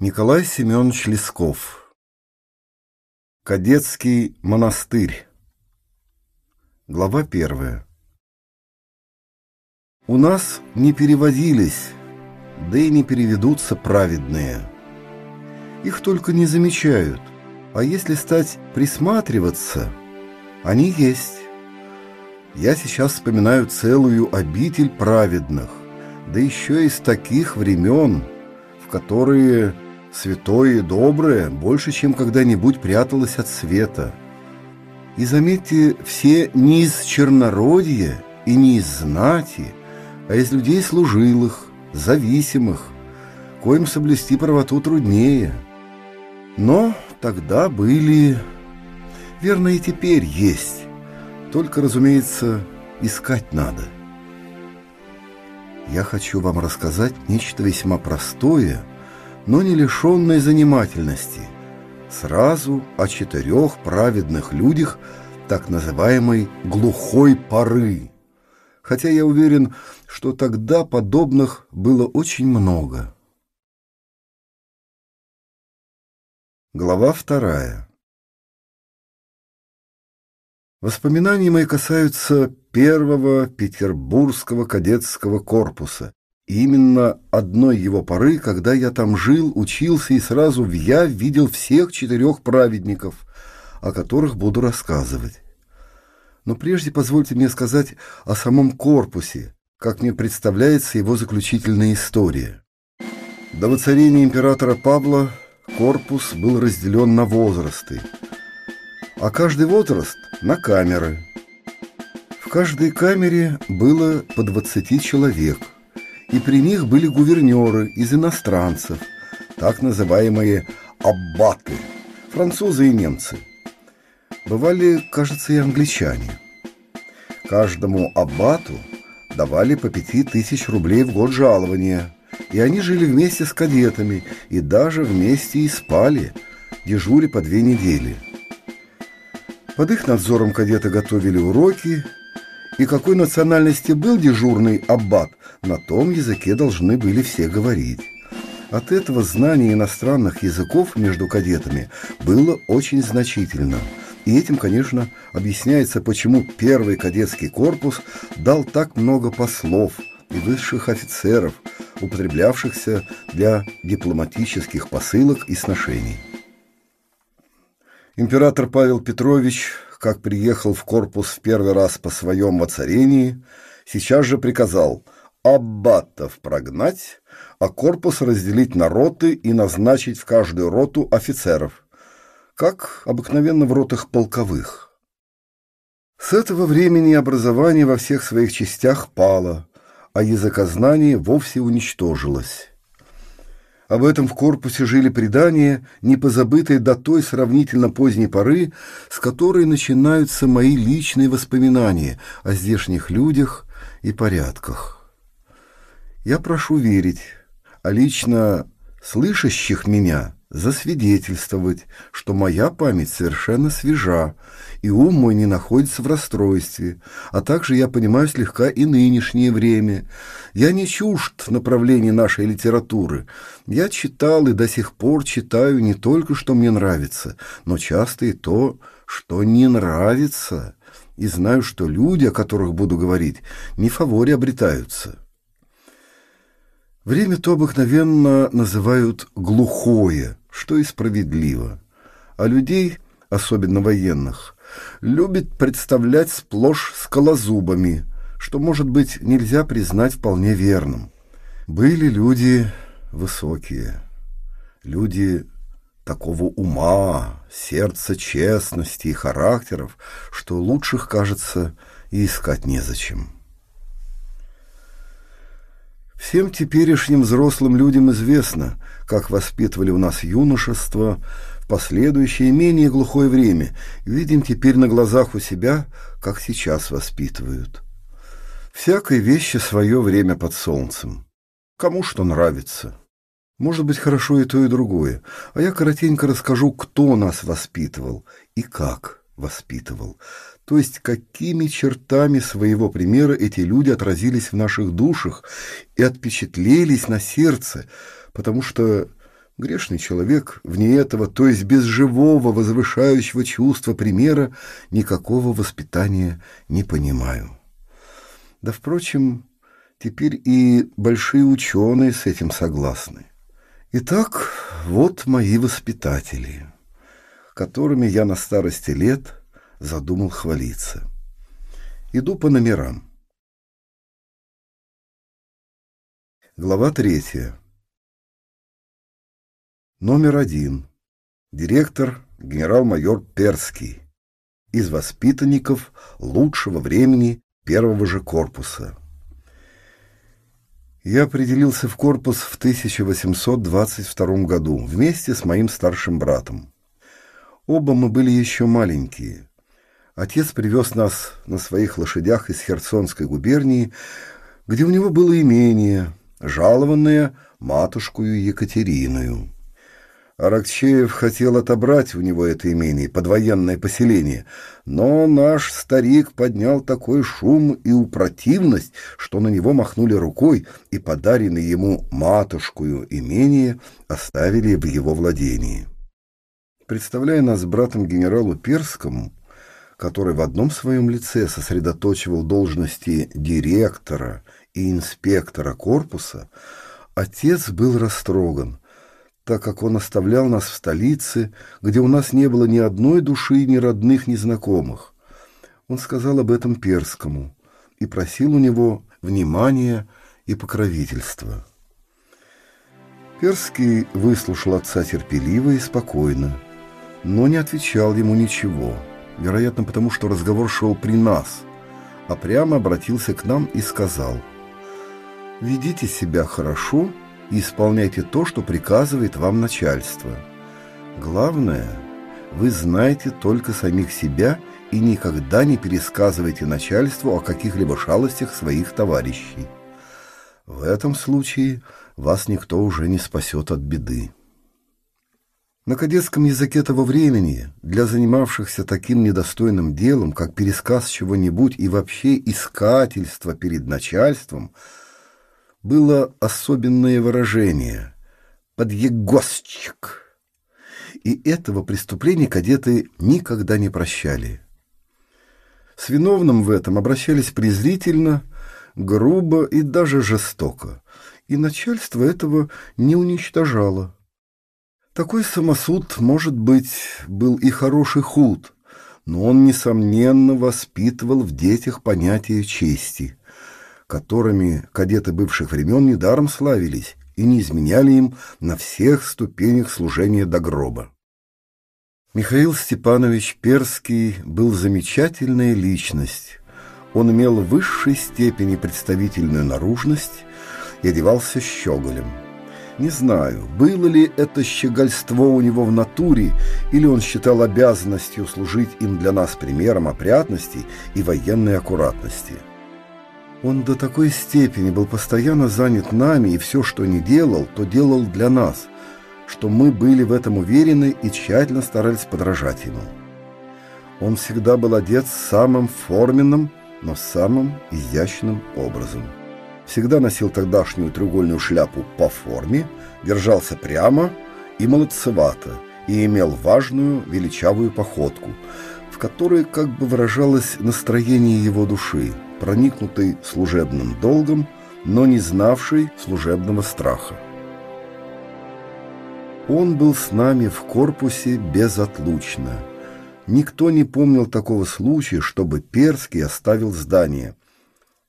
Николай Семенович Лесков Кадетский монастырь Глава первая У нас не переводились, да и не переведутся праведные. Их только не замечают, а если стать присматриваться, они есть. Я сейчас вспоминаю целую обитель праведных, да еще из таких времен, в которые святое и доброе больше, чем когда-нибудь пряталось от света. И заметьте, все не из чернородья и не из знати, а из людей служилых, зависимых, коим соблюсти правоту труднее. Но тогда были, верно, и теперь есть, только, разумеется, искать надо. Я хочу вам рассказать нечто весьма простое, но не лишенное занимательности. Сразу о четырех праведных людях так называемой «глухой поры». Хотя я уверен, что тогда подобных было очень много. Глава вторая. Воспоминания мои касаются первого петербургского кадетского корпуса. Именно одной его поры, когда я там жил, учился и сразу в я видел всех четырех праведников, о которых буду рассказывать. Но прежде позвольте мне сказать о самом корпусе, как мне представляется его заключительная история. До воцарения императора Павла корпус был разделен на возрасты – а каждый возраст на камеры. В каждой камере было по 20 человек, и при них были гувернеры из иностранцев, так называемые аббаты, французы и немцы. Бывали, кажется, и англичане. Каждому аббату давали по пяти тысяч рублей в год жалования, и они жили вместе с кадетами и даже вместе и спали, дежуря по две недели – под их надзором кадеты готовили уроки, и какой национальности был дежурный аббат, на том языке должны были все говорить. От этого знание иностранных языков между кадетами было очень значительно. И этим, конечно, объясняется, почему первый кадетский корпус дал так много послов и высших офицеров, употреблявшихся для дипломатических посылок и сношений. Император Павел Петрович, как приехал в корпус в первый раз по своем воцарении, сейчас же приказал аббатов прогнать, а корпус разделить на роты и назначить в каждую роту офицеров, как обыкновенно в ротах полковых. С этого времени образование во всех своих частях пало, а языкознание вовсе уничтожилось. Об этом в корпусе жили предания, не позабытые до той сравнительно поздней поры, с которой начинаются мои личные воспоминания о здешних людях и порядках. Я прошу верить, а лично слышащих меня засвидетельствовать, что моя память совершенно свежа, и ум мой не находится в расстройстве, а также я понимаю слегка и нынешнее время. Я не чужд в направлении нашей литературы. Я читал и до сих пор читаю не только, что мне нравится, но часто и то, что не нравится, и знаю, что люди, о которых буду говорить, не фаворе обретаются». Время то обыкновенно называют «глухое», что и справедливо. А людей, особенно военных, любит представлять сплошь скалозубами, что, может быть, нельзя признать вполне верным. Были люди высокие, люди такого ума, сердца честности и характеров, что лучших, кажется, и искать незачем. Всем теперешним взрослым людям известно, как воспитывали у нас юношество в последующее менее глухое время, видим теперь на глазах у себя, как сейчас воспитывают. Всякой вещи свое время под солнцем. Кому что нравится. Может быть, хорошо и то, и другое. А я коротенько расскажу, кто нас воспитывал и как воспитывал. То есть какими чертами своего примера эти люди отразились в наших душах и отпечатлелись на сердце, потому что Грешный человек вне этого, то есть без живого возвышающего чувства примера, никакого воспитания не понимаю. Да, впрочем, теперь и большие ученые с этим согласны. Итак, вот мои воспитатели, которыми я на старости лет задумал хвалиться. Иду по номерам. Глава третья. Номер один. Директор генерал-майор Перский. Из воспитанников лучшего времени первого же корпуса. Я определился в корпус в 1822 году вместе с моим старшим братом. Оба мы были еще маленькие. Отец привез нас на своих лошадях из Херсонской губернии, где у него было имение, жалованное матушкою Екатериною. Аракчеев хотел отобрать у него это имение под военное поселение, но наш старик поднял такой шум и упротивность, что на него махнули рукой и подаренное ему матушкую имение оставили в его владении. Представляя нас братом генералу Перскому, который в одном своем лице сосредоточивал должности директора и инспектора корпуса, отец был растроган – так как он оставлял нас в столице, где у нас не было ни одной души, ни родных, ни знакомых. Он сказал об этом Перскому и просил у него внимания и покровительства. Перский выслушал отца терпеливо и спокойно, но не отвечал ему ничего, вероятно, потому что разговор шел при нас, а прямо обратился к нам и сказал «Ведите себя хорошо и исполняйте то, что приказывает вам начальство. Главное, вы знаете только самих себя и никогда не пересказывайте начальству о каких-либо шалостях своих товарищей. В этом случае вас никто уже не спасет от беды. На кадетском языке того времени для занимавшихся таким недостойным делом, как пересказ чего-нибудь и вообще искательство перед начальством – было особенное выражение «подъегосчик». И этого преступления кадеты никогда не прощали. С виновным в этом обращались презрительно, грубо и даже жестоко, и начальство этого не уничтожало. Такой самосуд, может быть, был и хороший худ, но он, несомненно, воспитывал в детях понятие чести – которыми кадеты бывших времен недаром славились и не изменяли им на всех ступенях служения до гроба. Михаил Степанович Перский был замечательная личность. Он имел в высшей степени представительную наружность и одевался щеголем. Не знаю, было ли это щегольство у него в натуре, или он считал обязанностью служить им для нас примером опрятности и военной аккуратности. Он до такой степени был постоянно занят нами, и все, что не делал, то делал для нас, что мы были в этом уверены и тщательно старались подражать ему. Он всегда был одет самым форменным, но самым изящным образом. Всегда носил тогдашнюю треугольную шляпу по форме, держался прямо и молодцевато, и имел важную величавую походку, в которой как бы выражалось настроение его души – проникнутый служебным долгом, но не знавший служебного страха. Он был с нами в корпусе безотлучно. Никто не помнил такого случая, чтобы Перский оставил здание.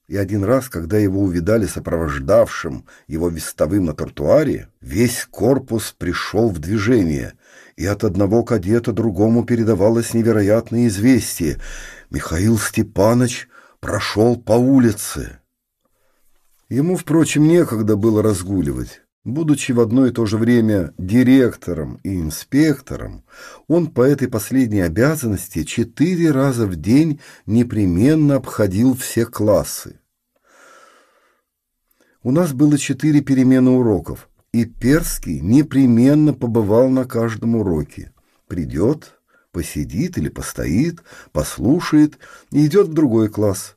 И один раз, когда его увидали сопровождавшим его вестовым на тротуаре, весь корпус пришел в движение, и от одного кадета другому передавалось невероятное известие. Михаил Степанович прошел по улице. Ему, впрочем, некогда было разгуливать. Будучи в одно и то же время директором и инспектором, он по этой последней обязанности четыре раза в день непременно обходил все классы. У нас было четыре перемены уроков, и Перский непременно побывал на каждом уроке. Придет, посидит или постоит, послушает и идет в другой класс.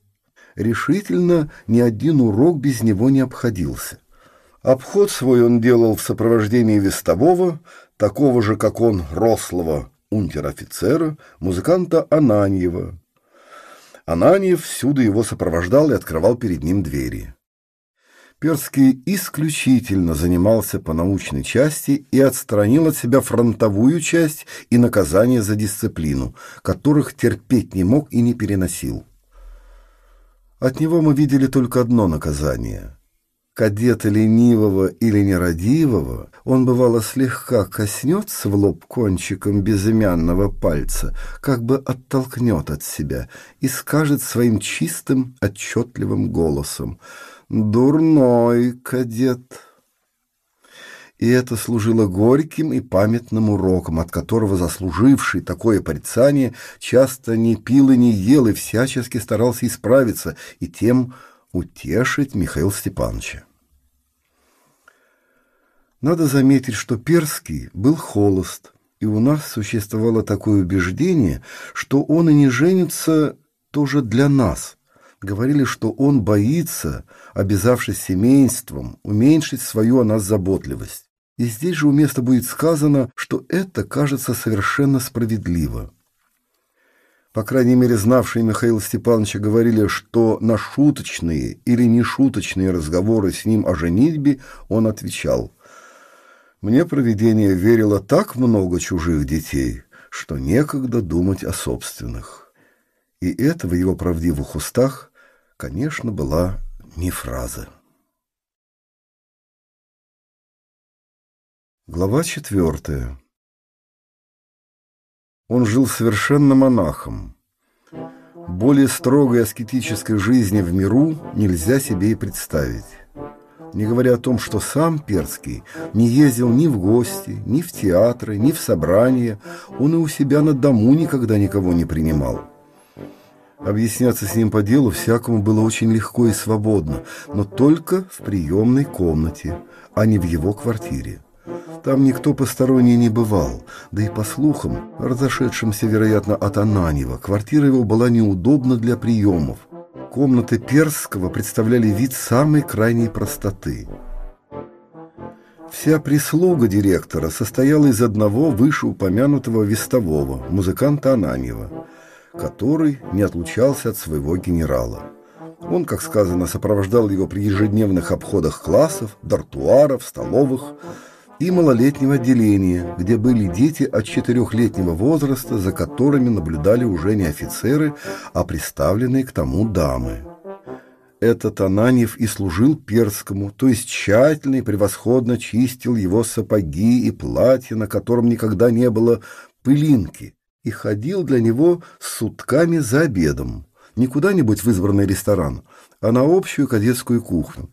Решительно ни один урок без него не обходился. Обход свой он делал в сопровождении вестового, такого же, как он, рослого унтер-офицера, музыканта Ананьева. Ананьев всюду его сопровождал и открывал перед ним двери. Перский исключительно занимался по научной части и отстранил от себя фронтовую часть и наказание за дисциплину, которых терпеть не мог и не переносил. От него мы видели только одно наказание. Кадета ленивого или нерадивого он, бывало, слегка коснется в лоб кончиком безымянного пальца, как бы оттолкнет от себя и скажет своим чистым, отчетливым голосом — Дурной кадет. И это служило горьким и памятным уроком, от которого заслуживший такое порицание часто не пил и не ел и всячески старался исправиться и тем утешить Михаила Степановича. Надо заметить, что Перский был холост, и у нас существовало такое убеждение, что он и не женится тоже для нас – говорили, что он боится, обязавшись семейством, уменьшить свою о нас заботливость. И здесь же уместно будет сказано, что это кажется совершенно справедливо. По крайней мере, знавшие Михаила Степановича говорили, что на шуточные или нешуточные разговоры с ним о женитьбе он отвечал «Мне провидение верило так много чужих детей, что некогда думать о собственных». И это в его правдивых устах конечно, была не фраза. Глава четвертая. Он жил совершенно монахом. Более строгой аскетической жизни в миру нельзя себе и представить. Не говоря о том, что сам Перский не ездил ни в гости, ни в театры, ни в собрания, он и у себя на дому никогда никого не принимал. Объясняться с ним по делу всякому было очень легко и свободно, но только в приемной комнате, а не в его квартире. Там никто посторонний не бывал, да и по слухам, разошедшимся, вероятно, от Ананева, квартира его была неудобна для приемов. Комнаты Перского представляли вид самой крайней простоты. Вся прислуга директора состояла из одного вышеупомянутого вестового, музыканта Ананьева – который не отлучался от своего генерала. Он, как сказано, сопровождал его при ежедневных обходах классов, дартуаров, столовых и малолетнего отделения, где были дети от четырехлетнего возраста, за которыми наблюдали уже не офицеры, а представленные к тому дамы. Этот Ананьев и служил Перскому, то есть тщательно и превосходно чистил его сапоги и платье, на котором никогда не было пылинки, и ходил для него с сутками за обедом. Не куда-нибудь в избранный ресторан, а на общую кадетскую кухню.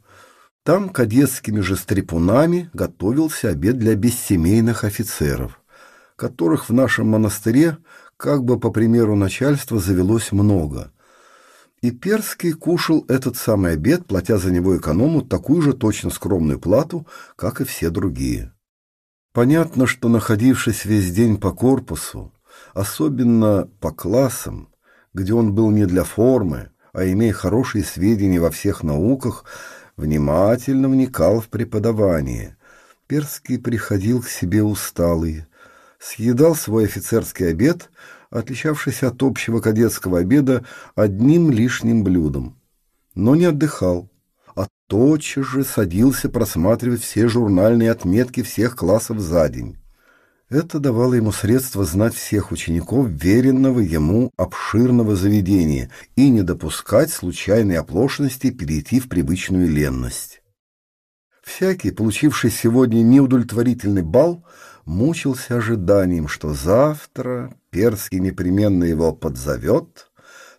Там кадетскими же стрепунами готовился обед для бессемейных офицеров, которых в нашем монастыре, как бы по примеру начальства, завелось много. И Перский кушал этот самый обед, платя за него эконому такую же точно скромную плату, как и все другие. Понятно, что, находившись весь день по корпусу, особенно по классам, где он был не для формы, а имея хорошие сведения во всех науках, внимательно вникал в преподавание. Перский приходил к себе усталый, съедал свой офицерский обед, отличавшийся от общего кадетского обеда одним лишним блюдом, но не отдыхал, а тотчас же садился просматривать все журнальные отметки всех классов за день. Это давало ему средства знать всех учеников веренного ему обширного заведения и не допускать случайной оплошности перейти в привычную ленность. Всякий, получивший сегодня неудовлетворительный бал, мучился ожиданием, что завтра Перский непременно его подзовет,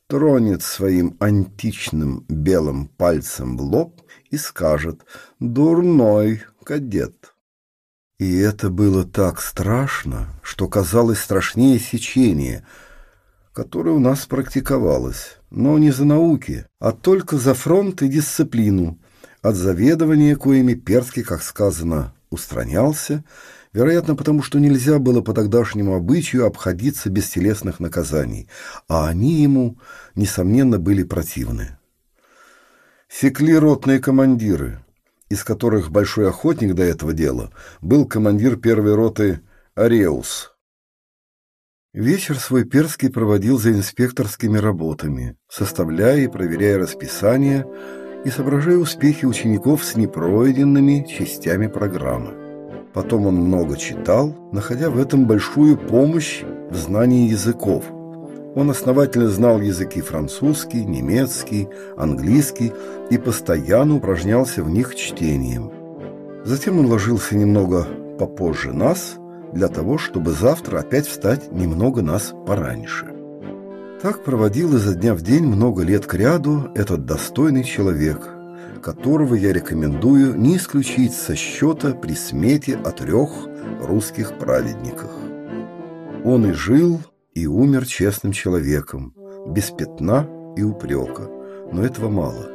тронет своим античным белым пальцем в лоб и скажет «Дурной кадет». И это было так страшно, что казалось страшнее сечения, которое у нас практиковалось, но не за науки, а только за фронт и дисциплину, от заведования, коими Перский, как сказано, устранялся, вероятно, потому что нельзя было по тогдашнему обычаю обходиться без телесных наказаний, а они ему, несомненно, были противны. Секли ротные командиры, из которых большой охотник до этого дела, был командир первой роты Ареус. Вечер свой Перский проводил за инспекторскими работами, составляя и проверяя расписание и соображая успехи учеников с непройденными частями программы. Потом он много читал, находя в этом большую помощь в знании языков. Он основательно знал языки французский, немецкий, английский и постоянно упражнялся в них чтением. Затем он ложился немного попозже нас, для того, чтобы завтра опять встать немного нас пораньше. Так проводил изо дня в день много лет кряду этот достойный человек – которого я рекомендую не исключить со счета при смете о трех русских праведниках. Он и жил, и умер честным человеком, без пятна и упрека, но этого мало.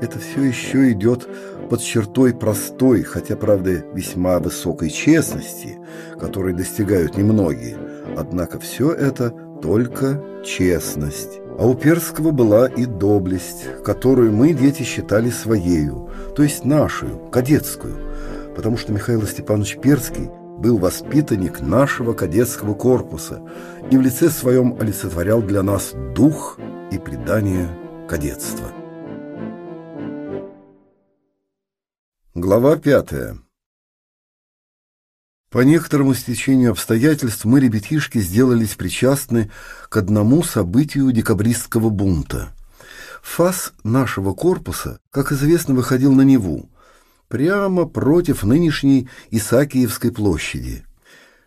Это все еще идет под чертой простой, хотя, правда, весьма высокой честности, которой достигают немногие, однако все это только честность. А у Перского была и доблесть, которую мы, дети, считали своею, то есть нашу, кадетскую, потому что Михаил Степанович Перский был воспитанник нашего кадетского корпуса и в лице своем олицетворял для нас дух и предание кадетства. Глава пятая по некоторому стечению обстоятельств мы, ребятишки, сделались причастны к одному событию декабристского бунта. Фас нашего корпуса, как известно, выходил на Неву, прямо против нынешней Исаакиевской площади.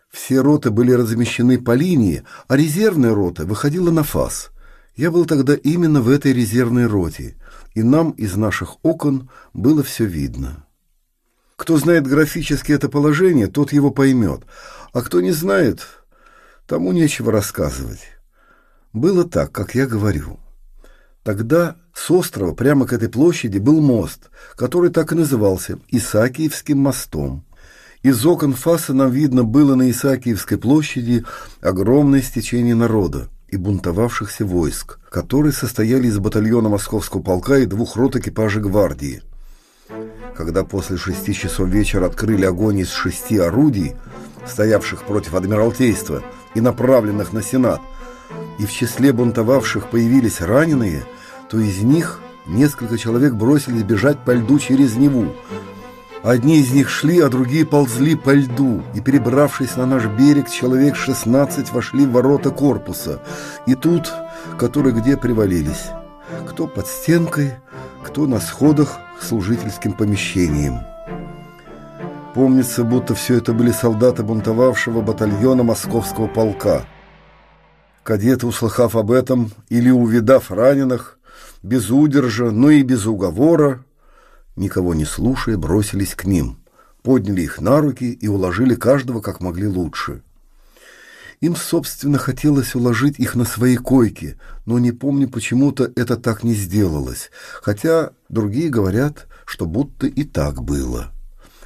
Все роты были размещены по линии, а резервная рота выходила на Фас. Я был тогда именно в этой резервной роте, и нам из наших окон было все видно. Кто знает графически это положение, тот его поймет, а кто не знает, тому нечего рассказывать. Было так, как я говорю. Тогда с острова прямо к этой площади был мост, который так и назывался Исаакиевским мостом. Из окон фаса нам видно было на Исаакиевской площади огромное стечение народа и бунтовавшихся войск, которые состояли из батальона московского полка и двух рот экипажа гвардии – когда после шести часов вечера открыли огонь из шести орудий, стоявших против Адмиралтейства и направленных на Сенат, и в числе бунтовавших появились раненые, то из них несколько человек бросились бежать по льду через Неву. Одни из них шли, а другие ползли по льду, и, перебравшись на наш берег, человек 16 вошли в ворота корпуса, и тут, которые где привалились. Кто под стенкой, кто на сходах, служительским помещением. Помнится, будто все это были солдаты бунтовавшего батальона московского полка. Кадеты, услыхав об этом или увидав раненых, без удержа, но и без уговора, никого не слушая, бросились к ним, подняли их на руки и уложили каждого как могли лучше. Им, собственно, хотелось уложить их на свои койки, но не помню, почему-то это так не сделалось, хотя другие говорят, что будто и так было.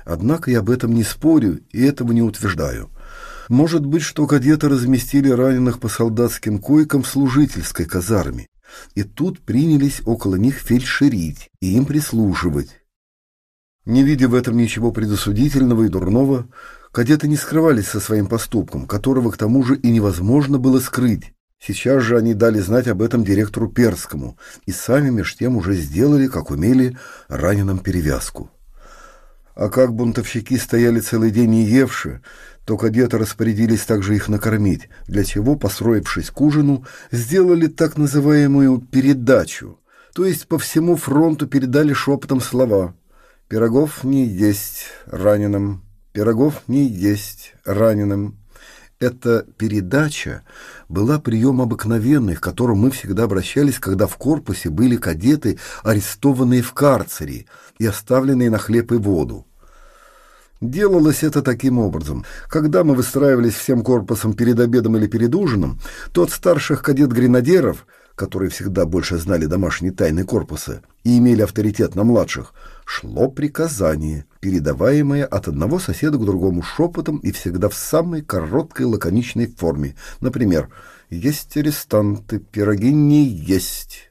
Однако я об этом не спорю и этого не утверждаю. Может быть, что кадеты разместили раненых по солдатским койкам в служительской казарме, и тут принялись около них фельдшерить и им прислуживать. Не видя в этом ничего предосудительного и дурного, Кадеты не скрывались со своим поступком, которого к тому же и невозможно было скрыть. Сейчас же они дали знать об этом директору Перскому и сами меж тем уже сделали, как умели, раненым перевязку. А как бунтовщики стояли целый день не евши, то кадеты распорядились также их накормить, для чего, построившись к ужину, сделали так называемую «передачу», то есть по всему фронту передали шепотом слова «Пирогов не есть раненым». Пирогов не есть раненым. Эта передача была прием обыкновенный, к которому мы всегда обращались, когда в корпусе были кадеты, арестованные в карцере и оставленные на хлеб и воду. Делалось это таким образом. Когда мы выстраивались всем корпусом перед обедом или перед ужином, то от старших кадет-гренадеров, которые всегда больше знали домашние тайны корпуса и имели авторитет на младших, шло приказание, передаваемое от одного соседа к другому шепотом и всегда в самой короткой лаконичной форме. Например, «Есть арестанты, пироги не есть».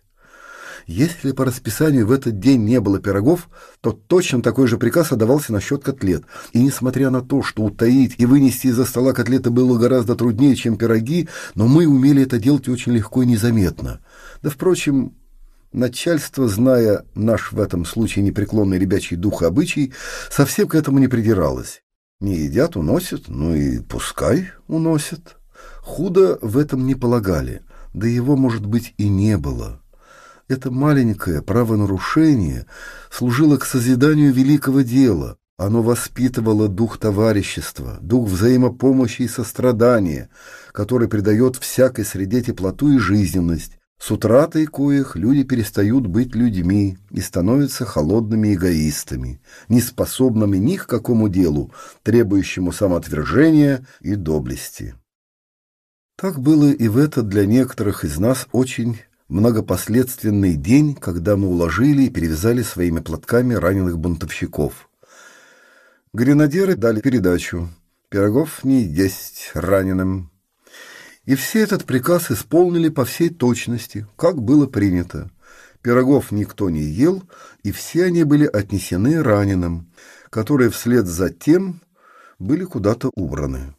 Если по расписанию в этот день не было пирогов, то точно такой же приказ отдавался насчет котлет. И несмотря на то, что утаить и вынести из-за стола котлеты было гораздо труднее, чем пироги, но мы умели это делать очень легко и незаметно. Да, впрочем, начальство, зная наш в этом случае непреклонный ребячий дух и обычай, совсем к этому не придиралось. Не едят, уносят, ну и пускай уносят. Худо в этом не полагали, да его, может быть, и не было. Это маленькое правонарушение служило к созиданию великого дела. Оно воспитывало дух товарищества, дух взаимопомощи и сострадания, который придает всякой среде теплоту и жизненность. С утратой коих люди перестают быть людьми и становятся холодными эгоистами, неспособными ни к какому делу, требующему самоотвержения и доблести. Так было и в этот для некоторых из нас очень многопоследственный день, когда мы уложили и перевязали своими платками раненых бунтовщиков. Гренадеры дали передачу «Пирогов не есть раненым». И все этот приказ исполнили по всей точности, как было принято. Пирогов никто не ел, и все они были отнесены раненым, которые вслед за тем были куда-то убраны.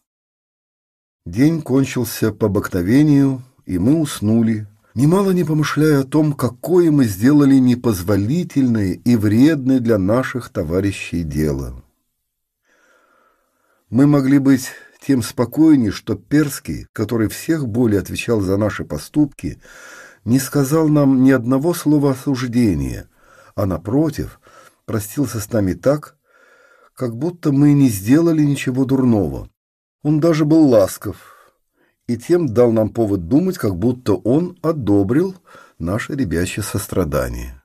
День кончился по обыкновению, и мы уснули, немало не помышляя о том, какое мы сделали непозволительное и вредное для наших товарищей дело. Мы могли быть тем спокойнее, что Перский, который всех более отвечал за наши поступки, не сказал нам ни одного слова осуждения, а, напротив, простился с нами так, как будто мы не сделали ничего дурного. Он даже был ласков, и тем дал нам повод думать, как будто он одобрил наше ребячье сострадание.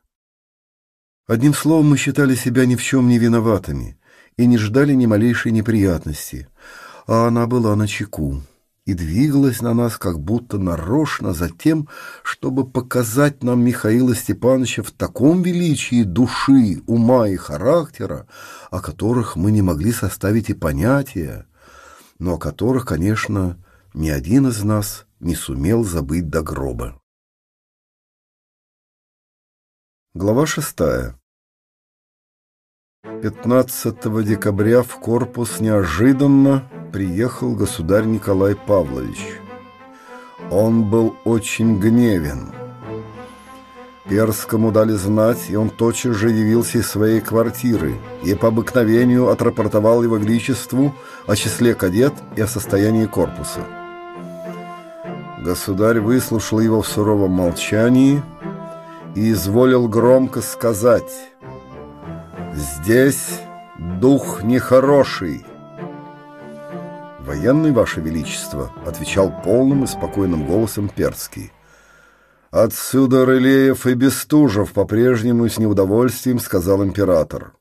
Одним словом, мы считали себя ни в чем не виноватыми и не ждали ни малейшей неприятности, а она была на чеку и двигалась на нас как будто нарочно за тем, чтобы показать нам Михаила Степановича в таком величии души, ума и характера, о которых мы не могли составить и понятия, но о которых, конечно, ни один из нас не сумел забыть до гроба. Глава шестая. 15 декабря в корпус неожиданно приехал государь Николай Павлович. Он был очень гневен. Перскому дали знать, и он тотчас же явился из своей квартиры и по обыкновению отрапортовал его величеству о числе кадет и о состоянии корпуса. Государь выслушал его в суровом молчании и изволил громко сказать «Здесь дух нехороший». «Военный, Ваше Величество», — отвечал полным и спокойным голосом Перский. «Отсюда Рылеев и Бестужев по-прежнему с неудовольствием», — сказал император.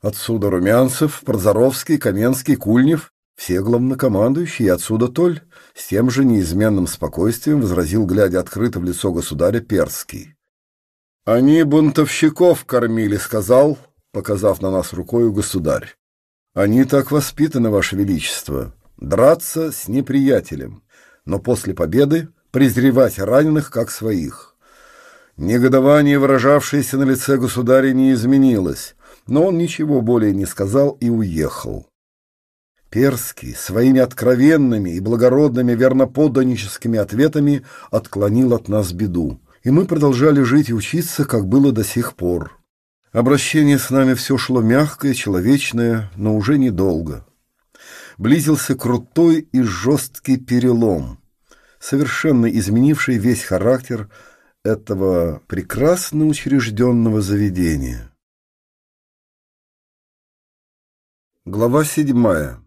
«Отсюда Румянцев, Прозоровский, Каменский, Кульнев, все главнокомандующие, отсюда Толь». С тем же неизменным спокойствием возразил, глядя открыто в лицо государя, Перский. «Они бунтовщиков кормили», — сказал, показав на нас рукою государь. «Они так воспитаны, Ваше Величество, драться с неприятелем, но после победы презревать раненых как своих». Негодование, выражавшееся на лице государя, не изменилось, но он ничего более не сказал и уехал. Перский своими откровенными и благородными верноподданническими ответами отклонил от нас беду, и мы продолжали жить и учиться, как было до сих пор. Обращение с нами все шло мягкое, человечное, но уже недолго. Близился крутой и жесткий перелом, совершенно изменивший весь характер этого прекрасно учрежденного заведения. Глава седьмая.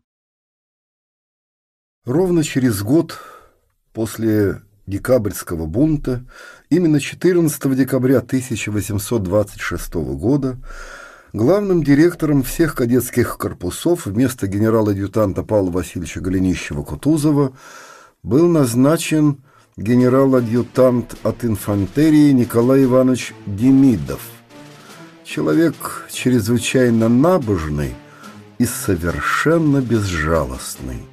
Ровно через год после декабрьского бунта, именно 14 декабря 1826 года, главным директором всех кадетских корпусов вместо генерала-адъютанта Павла Васильевича Голенищева-Кутузова был назначен генерал-адъютант от инфантерии Николай Иванович Демидов, человек чрезвычайно набожный и совершенно безжалостный.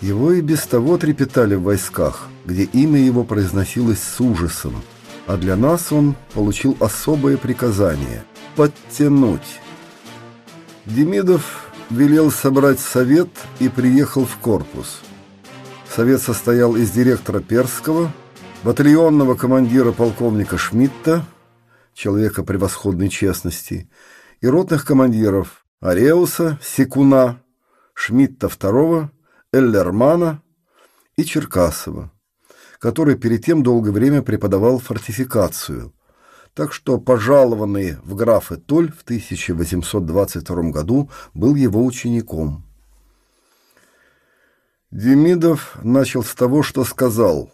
Его и без того трепетали в войсках, где имя его произносилось с ужасом. а для нас он получил особое приказание – подтянуть. Демидов велел собрать совет и приехал в корпус. Совет состоял из директора Перского, батальонного командира полковника Шмидта, человека превосходной честности, и ротных командиров Ареуса, Секуна, Шмидта II, Эллермана и Черкасова, который перед тем долгое время преподавал фортификацию. Так что пожалованный в графы Толь в 1822 году был его учеником. Демидов начал с того, что сказал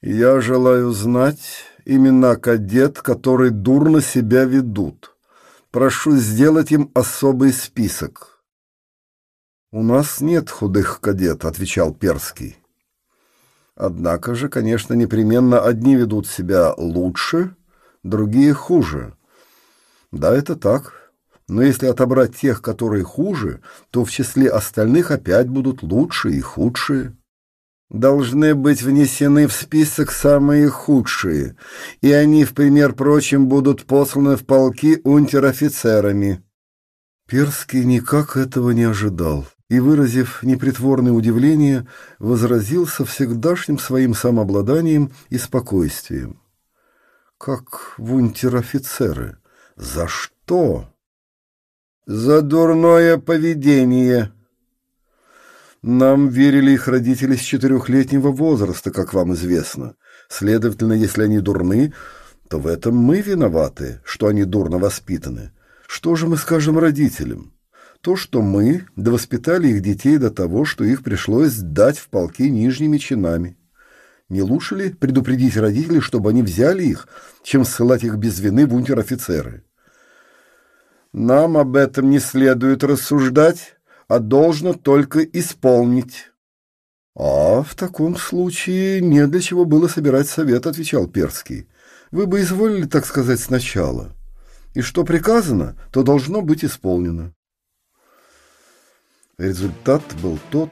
«Я желаю знать имена кадет, которые дурно себя ведут. Прошу сделать им особый список». «У нас нет худых кадет», — отвечал Перский. Однако же, конечно, непременно одни ведут себя лучше, другие хуже. Да, это так. Но если отобрать тех, которые хуже, то в числе остальных опять будут лучшие и худшие. Должны быть внесены в список самые худшие, и они, в пример прочим, будут посланы в полки унтер-офицерами. Перский никак этого не ожидал и, выразив непритворное удивление, возразил со всегдашним своим самообладанием и спокойствием. «Как в унтер-офицеры? За что?» «За дурное поведение!» Нам верили их родители с четырехлетнего возраста, как вам известно. Следовательно, если они дурны, то в этом мы виноваты, что они дурно воспитаны. Что же мы скажем родителям? То, что мы довоспитали их детей до того, что их пришлось сдать в полки нижними чинами. Не лучше ли предупредить родителей, чтобы они взяли их, чем ссылать их без вины в унтер-офицеры? Нам об этом не следует рассуждать, а должно только исполнить. А в таком случае не для чего было собирать совет, отвечал Перский. Вы бы изволили, так сказать, сначала. И что приказано, то должно быть исполнено. Результат был тот,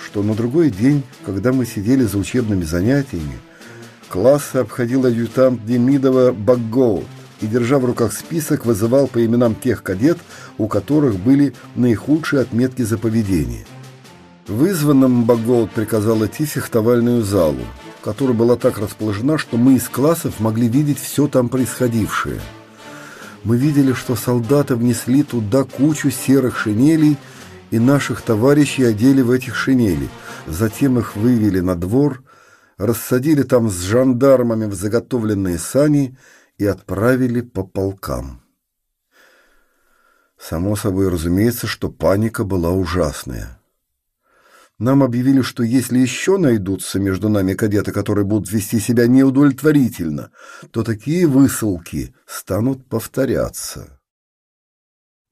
что на другой день, когда мы сидели за учебными занятиями, классы обходил адъютант Демидова Баггоут и, держа в руках список, вызывал по именам тех кадет, у которых были наихудшие отметки за поведение. Вызванным Багоут приказал идти в фехтовальную залу, которая была так расположена, что мы из классов могли видеть все там происходившее. Мы видели, что солдаты внесли туда кучу серых шинелей – и наших товарищей одели в этих шинели. Затем их вывели на двор, рассадили там с жандармами в заготовленные сани и отправили по полкам. Само собой разумеется, что паника была ужасная. Нам объявили, что если еще найдутся между нами кадеты, которые будут вести себя неудовлетворительно, то такие высылки станут повторяться.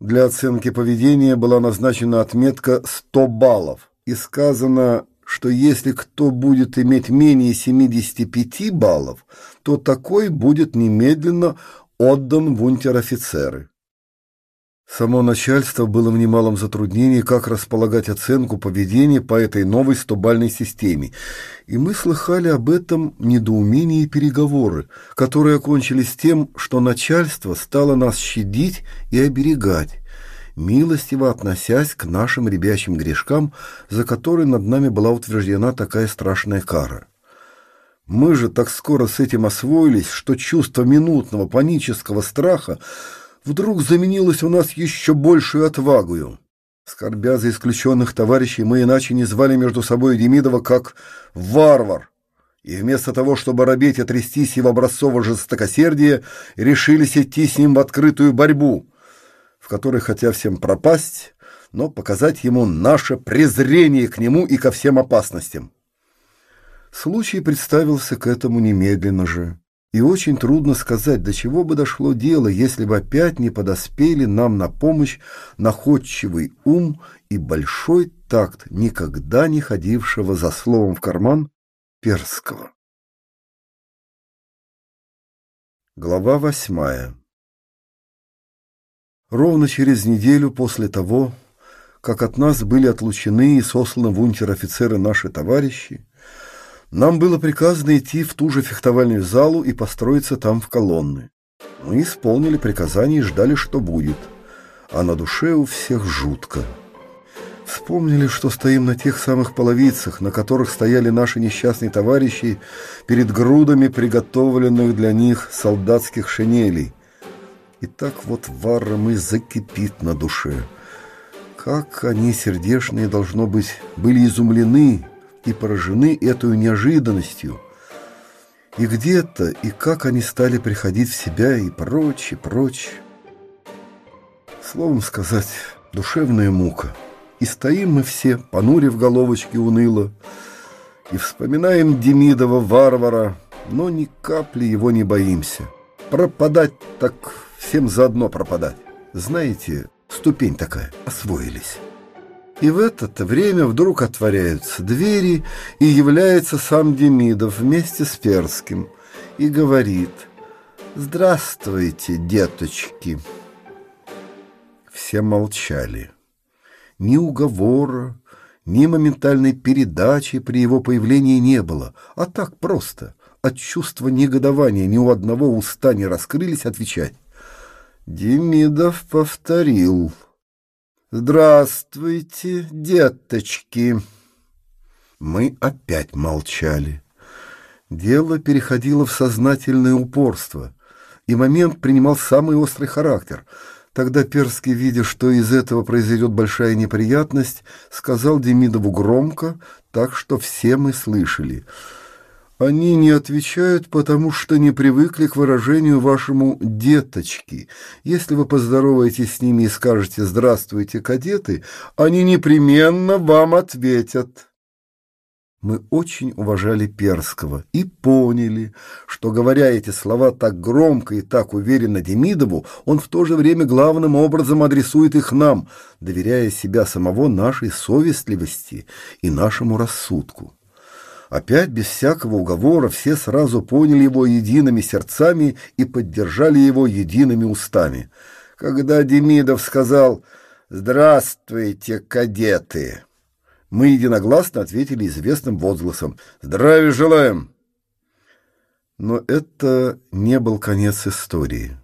Для оценки поведения была назначена отметка 100 баллов и сказано, что если кто будет иметь менее 75 баллов, то такой будет немедленно отдан в унтер-офицеры. Само начальство было в немалом затруднении, как располагать оценку поведения по этой новой стобальной системе, и мы слыхали об этом недоумении и переговоры, которые окончились тем, что начальство стало нас щадить и оберегать, милостиво относясь к нашим ребячим грешкам, за которые над нами была утверждена такая страшная кара. Мы же так скоро с этим освоились, что чувство минутного панического страха вдруг заменилось у нас еще большую отвагою. Скорбя за исключенных товарищей, мы иначе не звали между собой Демидова как «варвар», и вместо того, чтобы робеть и трястись его образцово жестокосердия, решились идти с ним в открытую борьбу, в которой, хотя всем пропасть, но показать ему наше презрение к нему и ко всем опасностям. Случай представился к этому немедленно же. И очень трудно сказать, до чего бы дошло дело, если бы опять не подоспели нам на помощь находчивый ум и большой такт никогда не ходившего за словом в карман Перского. Глава восьмая Ровно через неделю после того, как от нас были отлучены и сосланы в унтер-офицеры наши товарищи, Нам было приказано идти в ту же фехтовальную залу и построиться там в колонны. Мы исполнили приказание и ждали, что будет. А на душе у всех жутко. Вспомнили, что стоим на тех самых половицах, на которых стояли наши несчастные товарищи перед грудами приготовленных для них солдатских шинелей. И так вот варом и закипит на душе. Как они, сердешные, должно быть, были изумлены и поражены этой неожиданностью. И где-то, и как они стали приходить в себя, и прочее, прочее. Словом сказать, душевная мука. И стоим мы все, понурив головочки уныло, и вспоминаем Демидова варвара, но ни капли его не боимся. Пропадать так всем заодно пропадать. Знаете, ступень такая, освоились. И в это время вдруг отворяются двери, и является сам Демидов вместе с Перским и говорит «Здравствуйте, деточки!» Все молчали. Ни уговора, ни моментальной передачи при его появлении не было, а так просто, от чувства негодования ни у одного уста не раскрылись отвечать. Демидов повторил «Здравствуйте, деточки!» Мы опять молчали. Дело переходило в сознательное упорство, и момент принимал самый острый характер. Тогда Перский, видя, что из этого произойдет большая неприятность, сказал Демидову громко, так что все мы слышали — они не отвечают, потому что не привыкли к выражению вашему «деточки». Если вы поздороваетесь с ними и скажете «здравствуйте, кадеты», они непременно вам ответят. Мы очень уважали Перского и поняли, что, говоря эти слова так громко и так уверенно Демидову, он в то же время главным образом адресует их нам, доверяя себя самого нашей совестливости и нашему рассудку. Опять без всякого уговора все сразу поняли его едиными сердцами и поддержали его едиными устами. Когда Демидов сказал «Здравствуйте, кадеты!», мы единогласно ответили известным возгласом «Здравия желаем!». Но это не был конец истории.